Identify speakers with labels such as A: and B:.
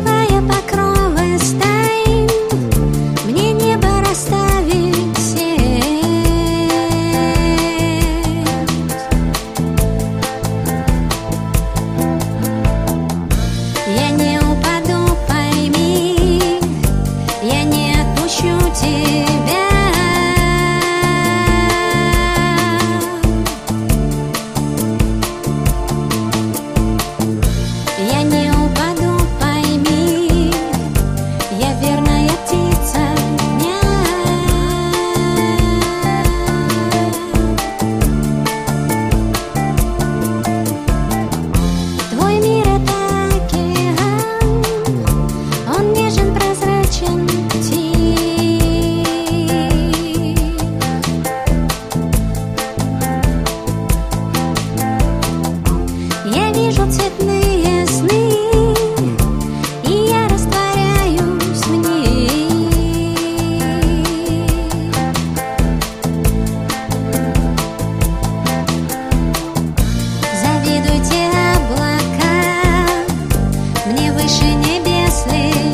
A: divine Мне выше небес лететь